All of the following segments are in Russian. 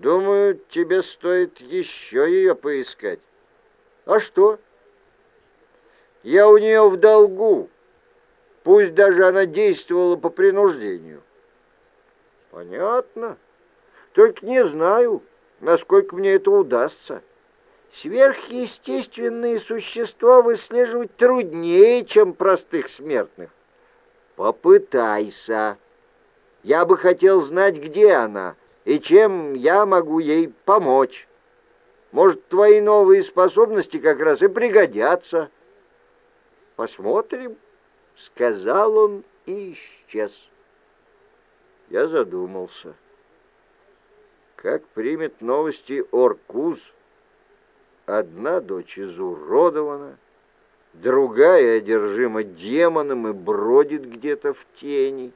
Думаю, тебе стоит еще ее поискать. А что? Я у нее в долгу. Пусть даже она действовала по принуждению. Понятно. Только не знаю, насколько мне это удастся. Сверхъестественные существа выслеживать труднее, чем простых смертных. Попытайся. Я бы хотел знать, где она, и чем я могу ей помочь. Может, твои новые способности как раз и пригодятся. Посмотрим, — сказал он и исчез. Я задумался. Как примет новости Оркуз? Одна дочь изуродована, другая одержима демоном и бродит где-то в тени.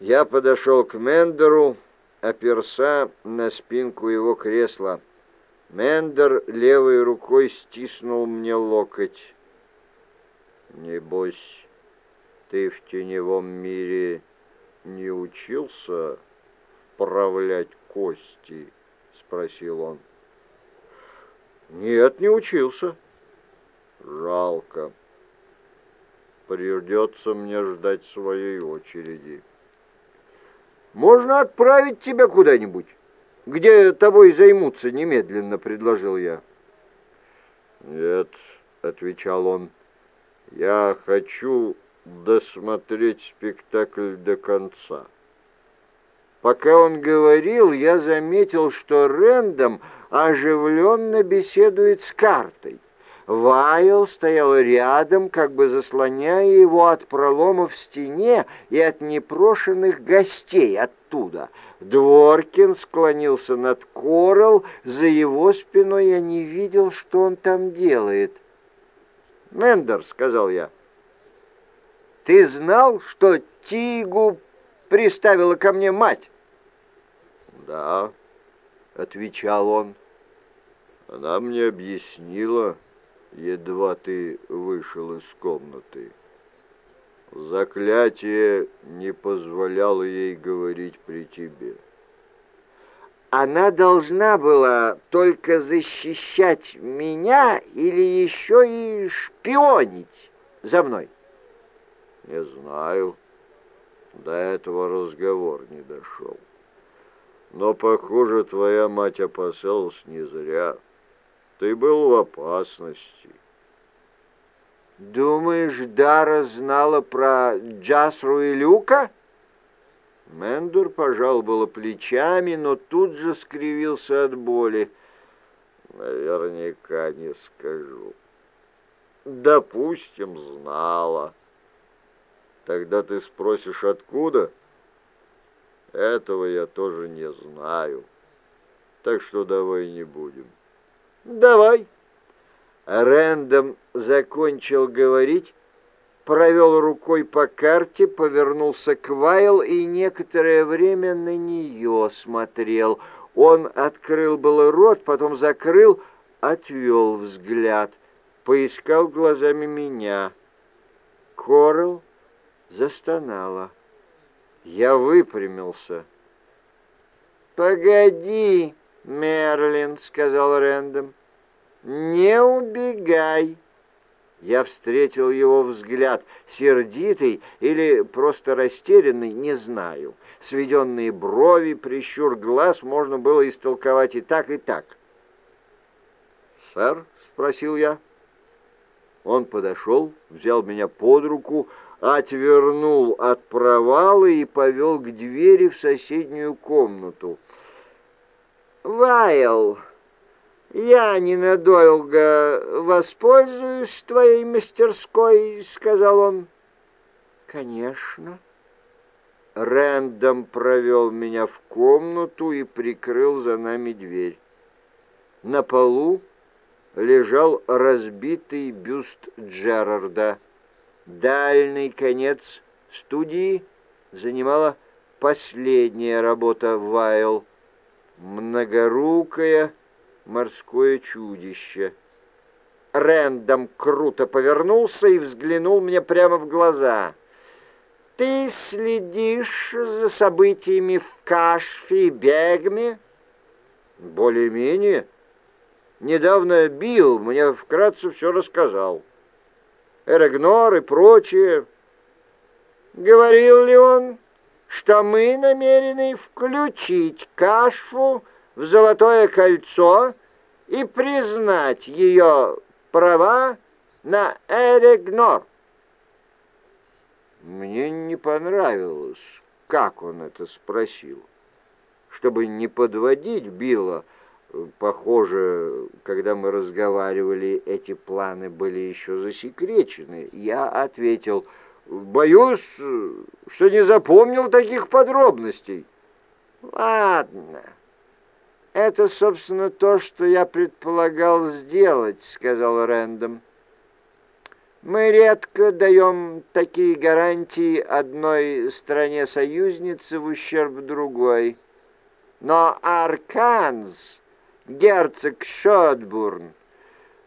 Я подошел к Мендеру, оперся на спинку его кресла. Мендер левой рукой стиснул мне локоть. «Небось, ты в теневом мире не учился вправлять кости?» — спросил он. «Нет, не учился». «Жалко. Придется мне ждать своей очереди». «Можно отправить тебя куда-нибудь, где тобой займутся немедленно», — предложил я. «Нет», — отвечал он, — «я хочу досмотреть спектакль до конца». Пока он говорил, я заметил, что Рэндом оживленно беседует с картой. Вайл стоял рядом, как бы заслоняя его от пролома в стене и от непрошенных гостей оттуда. Дворкин склонился над Корал, за его спиной я не видел, что он там делает. «Мендер», — сказал я, — «ты знал, что Тигу приставила ко мне мать?» «Да», — отвечал он, — «она мне объяснила» едва ты вышел из комнаты. Заклятие не позволяло ей говорить при тебе. Она должна была только защищать меня или еще и шпионить за мной? Не знаю. До этого разговор не дошел. Но, похоже, твоя мать опасалась не зря. Ты был в опасности. Думаешь, Дара знала про Джасру и Люка? Мендур пожал было плечами, но тут же скривился от боли. Наверняка не скажу. Допустим, знала. Тогда ты спросишь, откуда? Этого я тоже не знаю. Так что давай не будем. «Давай». Рэндом закончил говорить, провел рукой по карте, повернулся к Вайл и некоторое время на нее смотрел. Он открыл был рот, потом закрыл, отвел взгляд, поискал глазами меня. Корел застонала. Я выпрямился. «Погоди!» «Мерлин», — сказал Рэндом, — «не убегай». Я встретил его взгляд, сердитый или просто растерянный, не знаю. Сведенные брови, прищур глаз можно было истолковать и так, и так. «Сэр?» — спросил я. Он подошел, взял меня под руку, отвернул от провала и повел к двери в соседнюю комнату. Вайл, я ненадолго воспользуюсь твоей мастерской, — сказал он. Конечно. Рэндом провел меня в комнату и прикрыл за нами дверь. На полу лежал разбитый бюст Джерарда. Дальний конец студии занимала последняя работа Вайл — многорукое морское чудище. Рэндом круто повернулся и взглянул мне прямо в глаза. Ты следишь за событиями в Кашфе и Бегме? Более-менее. Недавно Билл мне вкратце все рассказал. Эрегнор и прочее. Говорил ли он, что мы намерены включить Кашфу в Золотое кольцо и признать ее права на Эрегнор? Мне не понравилось, как он это спросил. Чтобы не подводить Билла, похоже, когда мы разговаривали, эти планы были еще засекречены. Я ответил, боюсь, что не запомнил таких подробностей. Ладно. Это, собственно, то, что я предполагал сделать, сказал Рэндом. Мы редко даем такие гарантии одной стране-союзнице в ущерб другой. Но Арканз, герцог Шотбурн,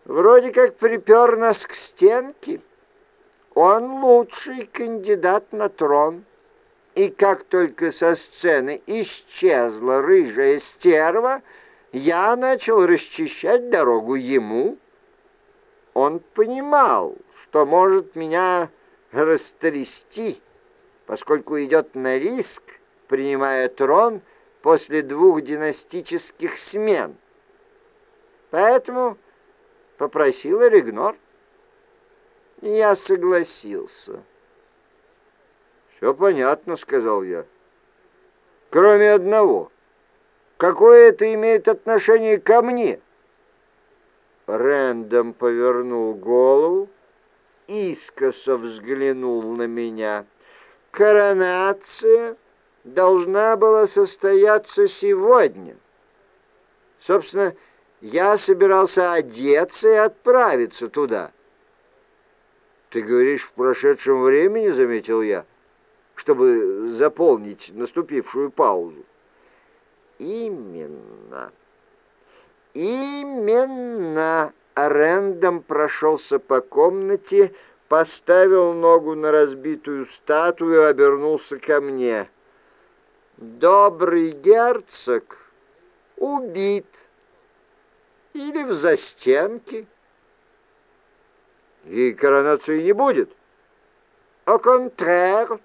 вроде как припер нас к стенке. Он лучший кандидат на трон. И как только со сцены исчезла рыжая стерва, я начал расчищать дорогу ему. Он понимал, что может меня растрясти, поскольку идет на риск, принимая трон после двух династических смен. Поэтому попросил Ригнор, и я согласился. «Все понятно», — сказал я. «Кроме одного. Какое это имеет отношение ко мне?» Рэндом повернул голову, искоса взглянул на меня. Коронация должна была состояться сегодня. Собственно, я собирался одеться и отправиться туда. «Ты говоришь, в прошедшем времени?» — заметил я, чтобы заполнить наступившую паузу. «Именно. Именно!» Рэндом прошелся по комнате, поставил ногу на разбитую статую и обернулся ко мне. «Добрый герцог убит или в застенке». «И коронации не будет?» «О контрэр,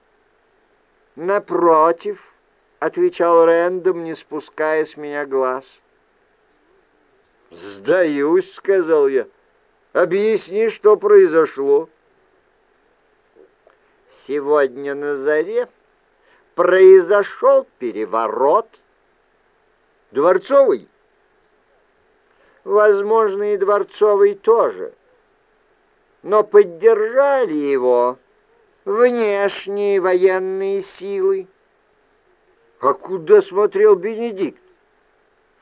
напротив», — отвечал Рэндом, не спуская с меня глаз. «Сдаюсь», — сказал я. «Объясни, что произошло». «Сегодня на заре произошел переворот». «Дворцовый?» «Возможно, и Дворцовый тоже. Но поддержали его внешние военные силы». «А куда смотрел Бенедикт?»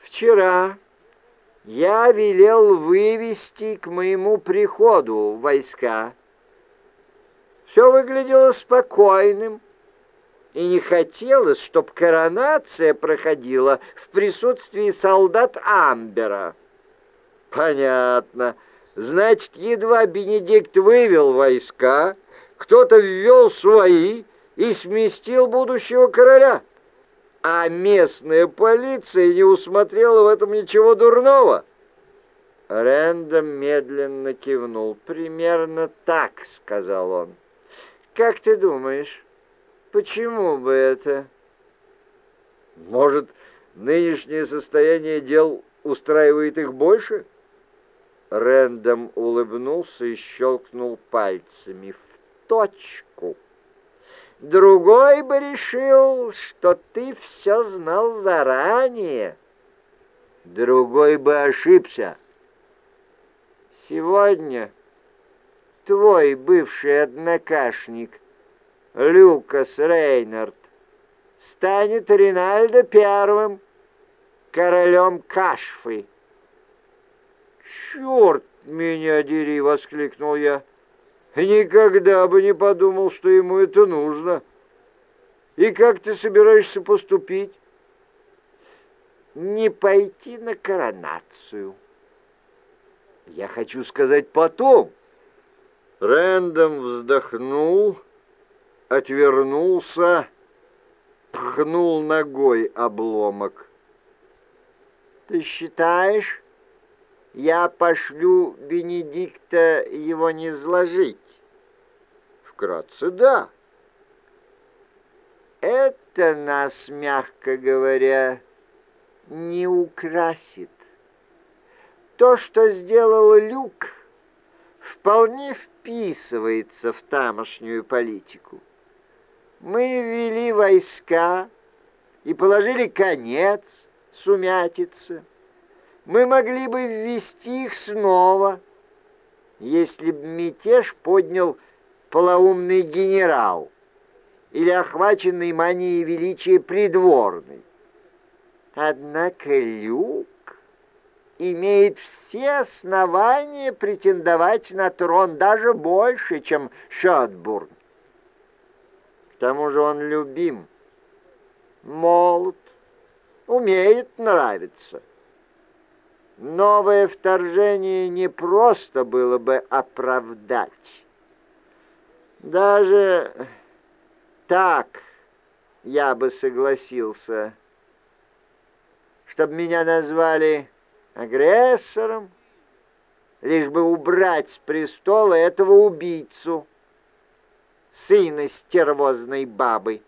«Вчера» я велел вывести к моему приходу войска. Все выглядело спокойным, и не хотелось, чтобы коронация проходила в присутствии солдат Амбера. Понятно. Значит, едва Бенедикт вывел войска, кто-то ввел свои и сместил будущего короля а местная полиция не усмотрела в этом ничего дурного. Рэндом медленно кивнул. «Примерно так», — сказал он. «Как ты думаешь, почему бы это?» «Может, нынешнее состояние дел устраивает их больше?» Рэндом улыбнулся и щелкнул пальцами. «В точку!» Другой бы решил, что ты все знал заранее. Другой бы ошибся. Сегодня твой бывший однокашник Люкас Рейнард станет Ринальдо первым королем Кашфы. «Черт меня дери!» — воскликнул я. Никогда бы не подумал, что ему это нужно. И как ты собираешься поступить? Не пойти на коронацию. Я хочу сказать потом. Рэндом вздохнул, отвернулся, пхнул ногой обломок. «Ты считаешь, я пошлю Бенедикта его не сложить?» «Вкратце, да». «Это нас, мягко говоря, не украсит. То, что сделал Люк, вполне вписывается в тамошнюю политику. Мы ввели войска и положили конец сумятице. Мы могли бы ввести их снова, если бы мятеж поднял полоумный генерал или охваченный манией величия придворный. Однако Люк имеет все основания претендовать на трон даже больше, чем Шотбурн. К тому же он любим, молод, умеет нравиться. Новое вторжение не просто было бы оправдать. Даже так я бы согласился чтобы меня назвали агрессором, лишь бы убрать с престола этого убийцу, сына стервозной бабы.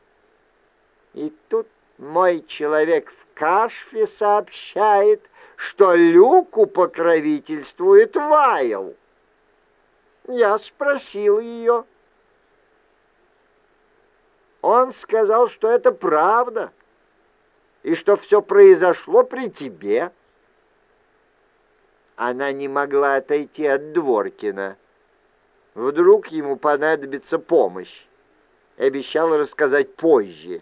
И тут мой человек в кашфе сообщает, что Люку покровительствует Вайл. Я спросил ее. Он сказал, что это правда и что все произошло при тебе. Она не могла отойти от Дворкина. Вдруг ему понадобится помощь. Обещала рассказать позже.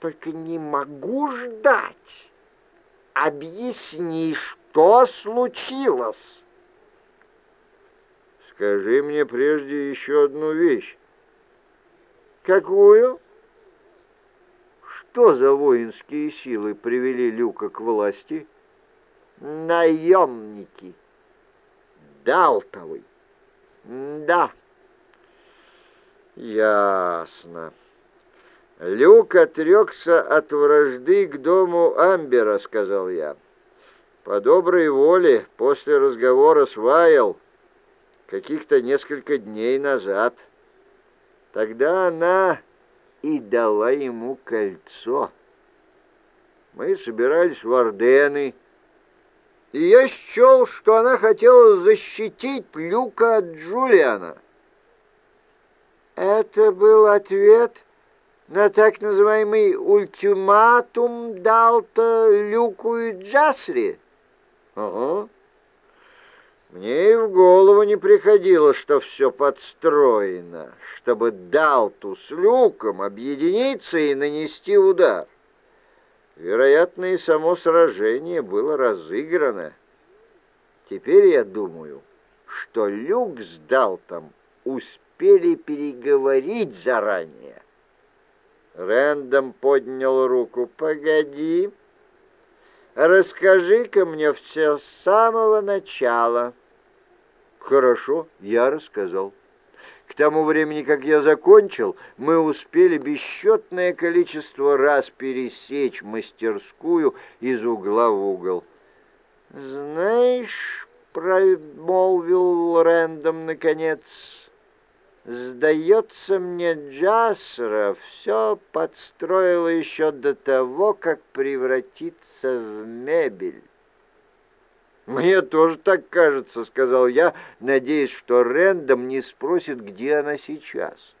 Только не могу ждать. Объясни, что случилось. Скажи мне прежде еще одну вещь. Какую? Что за воинские силы привели Люка к власти? Наемники. Далтовый. Да. Ясно. Люк отрекся от вражды к дому Амбера, сказал я. По доброй воле, после разговора с Вайл, каких-то несколько дней назад. Тогда она и дала ему кольцо. Мы собирались в Ордены, и я счел, что она хотела защитить Люка от Джулиана. Это был ответ на так называемый ультиматум Далта Люку и Джасри? Ага. Мне и в голову не приходило, что все подстроено, чтобы Далту с Люком объединиться и нанести удар. Вероятно, и само сражение было разыграно. Теперь я думаю, что Люк с Далтом успели переговорить заранее. Рэндом поднял руку. «Погоди, расскажи-ка мне все с самого начала». Хорошо, я рассказал. К тому времени, как я закончил, мы успели бесчетное количество раз пересечь мастерскую из угла в угол. «Знаешь, — промолвил Рэндом наконец, — сдается мне, Джасра все подстроила еще до того, как превратиться в мебель». «Мне тоже так кажется», — сказал я, надеясь, что Рэндом не спросит, где она сейчас.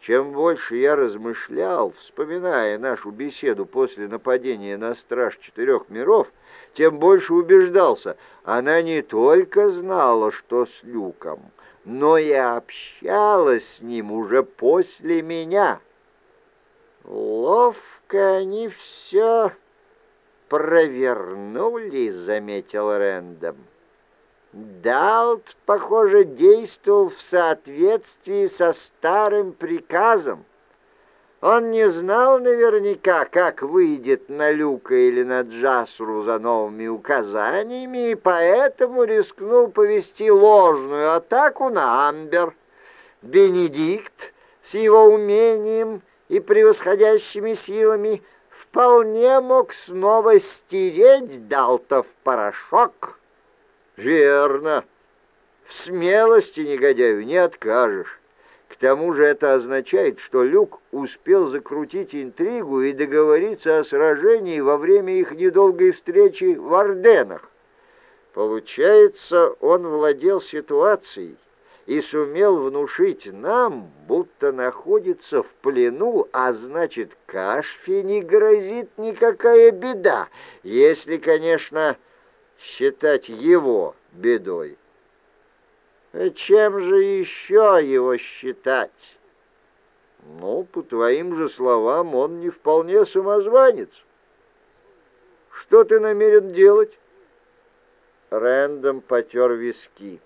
Чем больше я размышлял, вспоминая нашу беседу после нападения на страж четырех миров, тем больше убеждался, она не только знала, что с Люком, но и общалась с ним уже после меня. Ловко они все провернули», — заметил Рэндом. Далт, похоже, действовал в соответствии со старым приказом. Он не знал наверняка, как выйдет на Люка или на Джасру за новыми указаниями, и поэтому рискнул повести ложную атаку на Амбер. Бенедикт с его умением и превосходящими силами вполне мог снова стереть Далта в порошок. Верно. В смелости негодяю не откажешь. Тому же это означает, что Люк успел закрутить интригу и договориться о сражении во время их недолгой встречи в Орденах. Получается, он владел ситуацией и сумел внушить нам, будто находится в плену, а значит, Кашфе не грозит никакая беда, если, конечно, считать его бедой. Чем же еще его считать? Ну, по твоим же словам, он не вполне самозванец. Что ты намерен делать? Рэндом потер виски.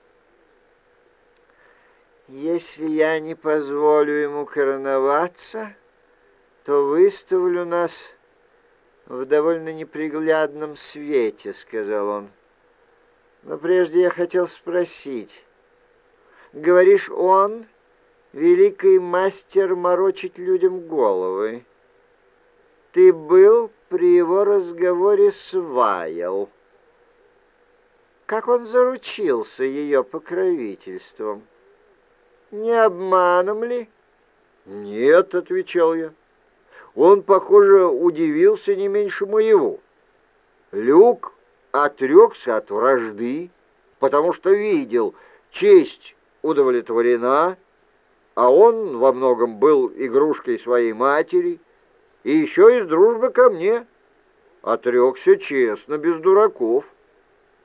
Если я не позволю ему короноваться, то выставлю нас в довольно неприглядном свете, — сказал он. Но прежде я хотел спросить. Говоришь, он — великий мастер морочить людям головы. Ты был при его разговоре с Вайл. Как он заручился ее покровительством? — не обманом ли?» «Нет», — отвечал я. Он, похоже, удивился не меньше моего. Люк отрекся от вражды, потому что видел, честь удовлетворена, а он во многом был игрушкой своей матери, и еще из дружбы ко мне. Отрекся честно, без дураков.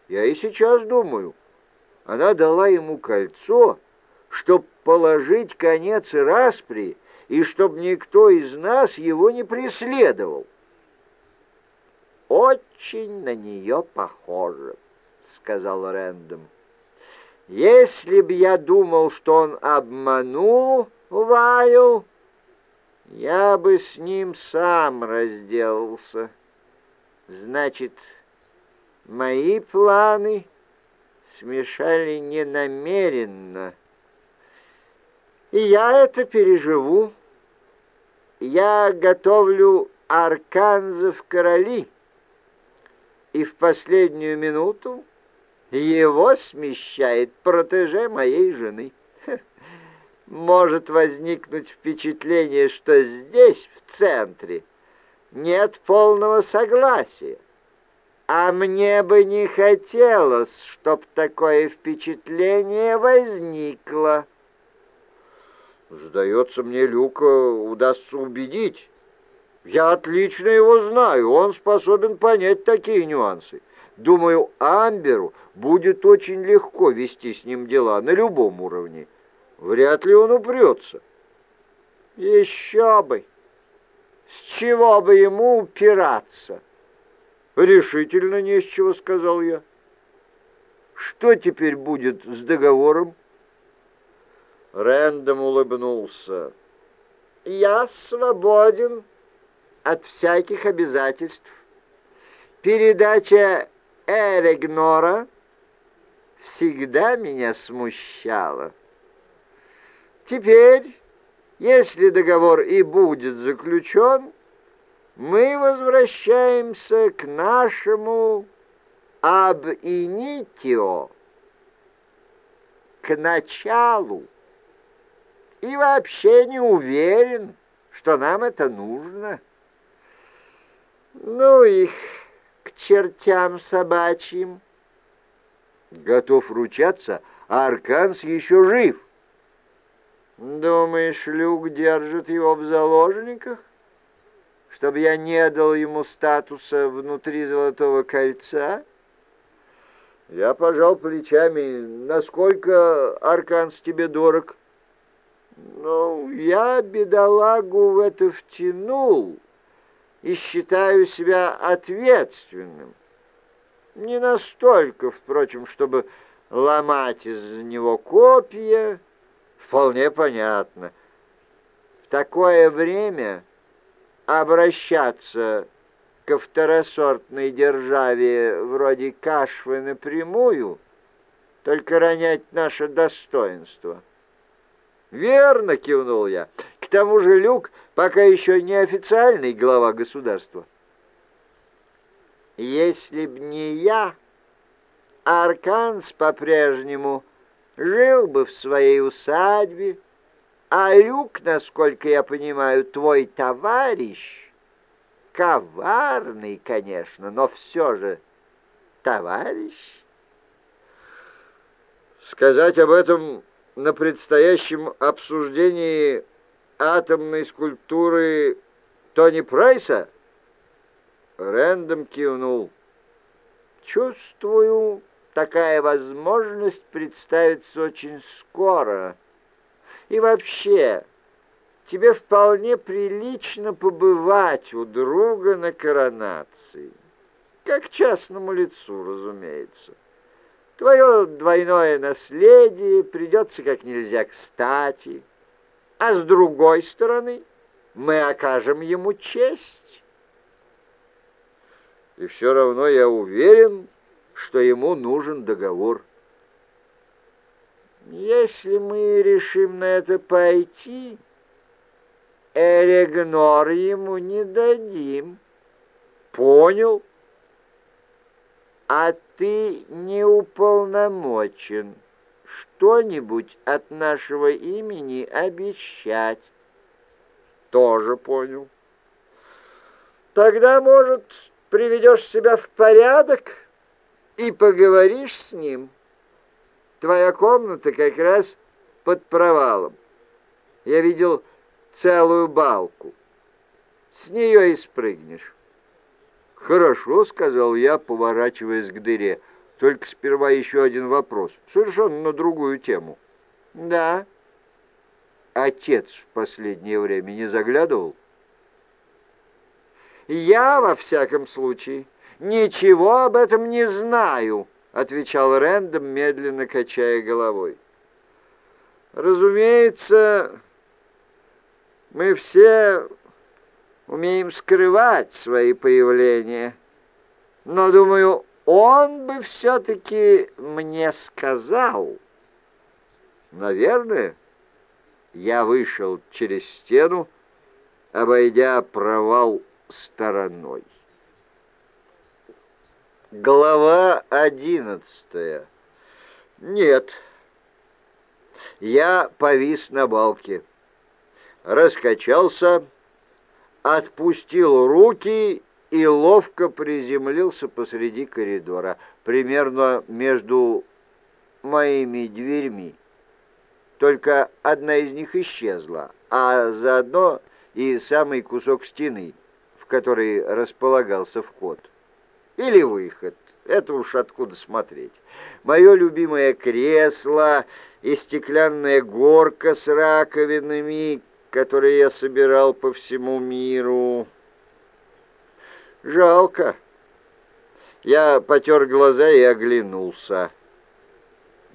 Я и сейчас думаю, она дала ему кольцо, чтоб положить конец распри и чтоб никто из нас его не преследовал. «Очень на нее похоже», — сказал Рэндом. «Если б я думал, что он обманул Вайл, я бы с ним сам разделался. Значит, мои планы смешали ненамеренно». И я это переживу. Я готовлю арканзов короли, и в последнюю минуту его смещает протеже моей жены. Может возникнуть впечатление, что здесь, в центре, нет полного согласия. А мне бы не хотелось, чтоб такое впечатление возникло. Сдается мне, Люка удастся убедить. Я отлично его знаю, он способен понять такие нюансы. Думаю, Амберу будет очень легко вести с ним дела на любом уровне. Вряд ли он упрется. Еще бы! С чего бы ему упираться? Решительно не с чего, сказал я. Что теперь будет с договором? Рэндом улыбнулся. «Я свободен от всяких обязательств. Передача Эрегнора всегда меня смущала. Теперь, если договор и будет заключен, мы возвращаемся к нашему аб-инитио, к началу и вообще не уверен, что нам это нужно. Ну их чертям собачьим. Готов ручаться, а Арканс еще жив. Думаешь, Люк держит его в заложниках? Чтобы я не дал ему статуса внутри Золотого Кольца? Я пожал плечами. Насколько Арканс тебе дорог? Ну, я бедолагу в это втянул и считаю себя ответственным. Не настолько, впрочем, чтобы ломать из него копья. Вполне понятно. В такое время обращаться ко второсортной державе вроде Кашвы напрямую, только ронять наше достоинство — «Верно!» — кивнул я. «К тому же Люк пока еще не официальный глава государства». «Если б не я, Арканс по-прежнему жил бы в своей усадьбе, а Люк, насколько я понимаю, твой товарищ, коварный, конечно, но все же товарищ». Сказать об этом на предстоящем обсуждении атомной скульптуры Тони Прайса? Рэндом кивнул. Чувствую, такая возможность представится очень скоро. И вообще, тебе вполне прилично побывать у друга на коронации. Как частному лицу, разумеется. Твое двойное наследие придется как нельзя кстати, а с другой стороны мы окажем ему честь. И все равно я уверен, что ему нужен договор. Если мы решим на это пойти, Эрегнор ему не дадим. Понял? а ты не уполномочен что-нибудь от нашего имени обещать. Тоже понял. Тогда, может, приведешь себя в порядок и поговоришь с ним. Твоя комната как раз под провалом. Я видел целую балку. С нее и спрыгнешь. «Хорошо», — сказал я, поворачиваясь к дыре. «Только сперва еще один вопрос, совершенно на другую тему». «Да». «Отец в последнее время не заглядывал?» «Я, во всяком случае, ничего об этом не знаю», — отвечал Рэндом, медленно качая головой. «Разумеется, мы все умеем скрывать свои появления. Но, думаю, он бы все-таки мне сказал. Наверное, я вышел через стену, обойдя провал стороной. Глава одиннадцатая. Нет, я повис на балке, раскачался отпустил руки и ловко приземлился посреди коридора, примерно между моими дверьми. Только одна из них исчезла, а заодно и самый кусок стены, в которой располагался вход. Или выход, это уж откуда смотреть. Мое любимое кресло и стеклянная горка с раковинами, которые я собирал по всему миру. Жалко. Я потер глаза и оглянулся.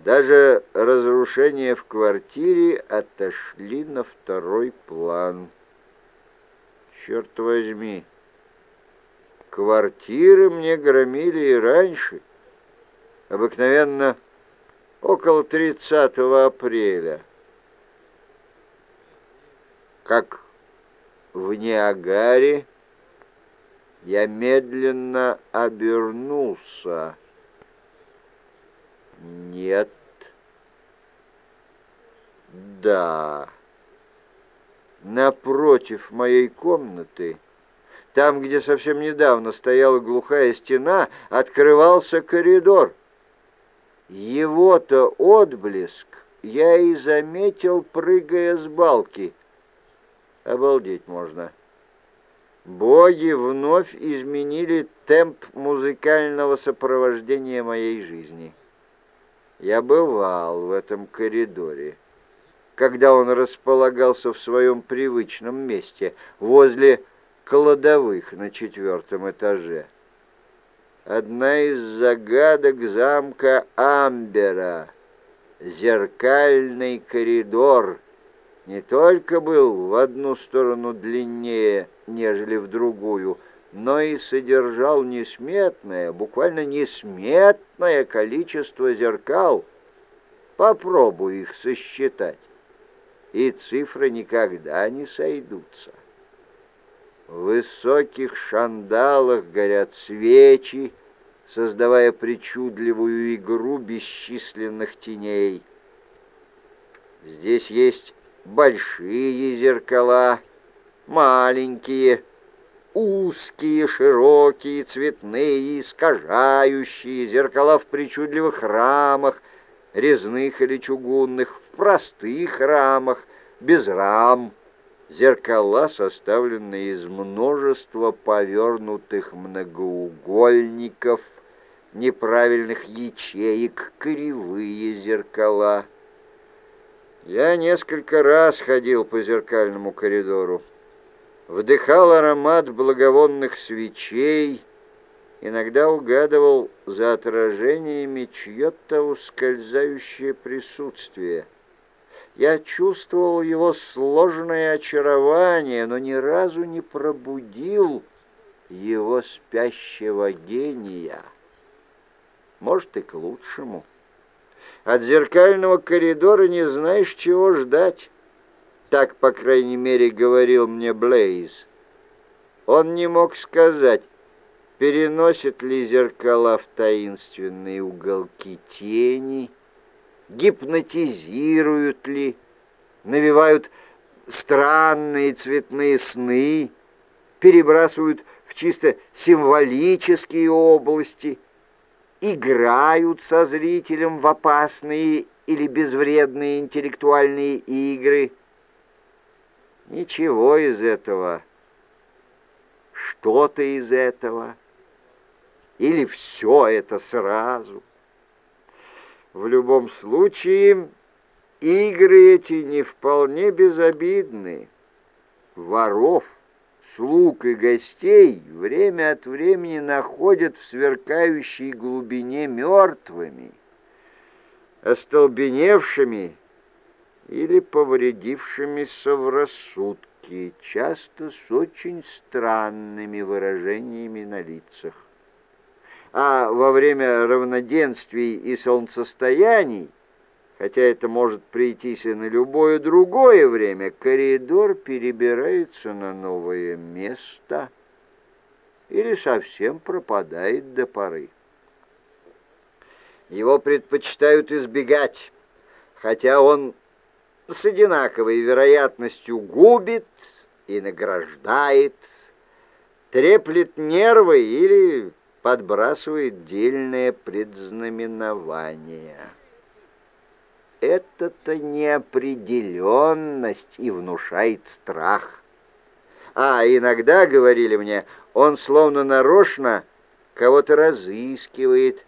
Даже разрушения в квартире отошли на второй план. Черт возьми, квартиры мне громили и раньше, обыкновенно около 30 апреля как в Ниагаре, я медленно обернулся. Нет. Да. Напротив моей комнаты, там, где совсем недавно стояла глухая стена, открывался коридор. Его-то отблеск я и заметил, прыгая с балки — Обалдеть можно. Боги вновь изменили темп музыкального сопровождения моей жизни. Я бывал в этом коридоре, когда он располагался в своем привычном месте, возле кладовых на четвертом этаже. Одна из загадок замка Амбера — зеркальный коридор — не только был в одну сторону длиннее, нежели в другую, но и содержал несметное, буквально несметное количество зеркал. Попробуй их сосчитать. и цифры никогда не сойдутся. В высоких шандалах горят свечи, создавая причудливую игру бесчисленных теней. Здесь есть большие зеркала, маленькие, узкие, широкие, цветные, искажающие, зеркала в причудливых рамах, резных или чугунных, в простых рамах, без рам, зеркала, составленные из множества повернутых многоугольников, неправильных ячеек, кривые зеркала. Я несколько раз ходил по зеркальному коридору, вдыхал аромат благовонных свечей, иногда угадывал за отражениями чье-то ускользающее присутствие. Я чувствовал его сложное очарование, но ни разу не пробудил его спящего гения. Может, и к лучшему. От зеркального коридора не знаешь, чего ждать. Так, по крайней мере, говорил мне Блейз. Он не мог сказать, переносят ли зеркала в таинственные уголки тени, гипнотизируют ли, навевают странные цветные сны, перебрасывают в чисто символические области, играют со зрителем в опасные или безвредные интеллектуальные игры. Ничего из этого, что-то из этого, или все это сразу. В любом случае, игры эти не вполне безобидны. Воров слуг и гостей время от времени находят в сверкающей глубине мертвыми, остолбеневшими или повредившимися в рассудке, часто с очень странными выражениями на лицах. А во время равноденствий и солнцестояний Хотя это может прийтись и на любое другое время, коридор перебирается на новое место или совсем пропадает до поры. Его предпочитают избегать, хотя он с одинаковой вероятностью губит и награждает, треплет нервы или подбрасывает дельное предзнаменование это-то неопределенность и внушает страх. А иногда, говорили мне, он словно нарочно кого-то разыскивает,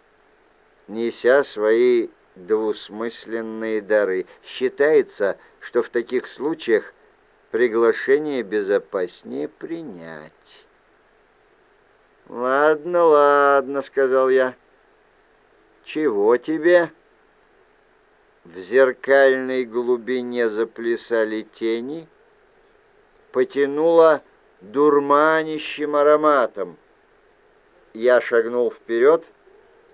неся свои двусмысленные дары. Считается, что в таких случаях приглашение безопаснее принять. «Ладно, ладно», — сказал я. «Чего тебе?» В зеркальной глубине заплясали тени, потянуло дурманящим ароматом. Я шагнул вперед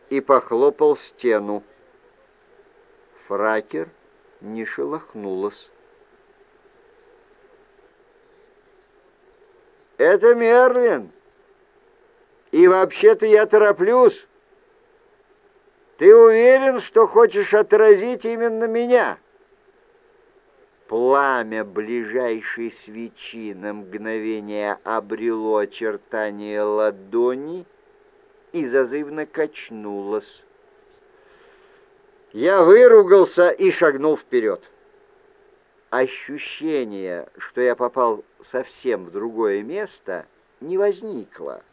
и похлопал стену. Фракер не шелохнулась. «Это Мерлин! И вообще-то я тороплюсь!» Ты уверен, что хочешь отразить именно меня?» Пламя ближайшей свечи на мгновение обрело очертания ладони и зазывно качнулось. Я выругался и шагнул вперед. Ощущение, что я попал совсем в другое место, не возникло.